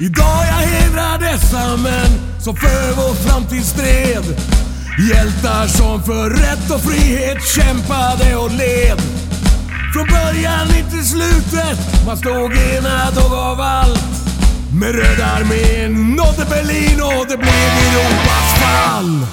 Idag jag hedrar dessa män som för vår framtid stred. Hjältar som för rätt och frihet kämpade och led. Från början in till slutet, man stod enad och gav allt. Med Röda armén nådde Berlin och det blev Europas fall.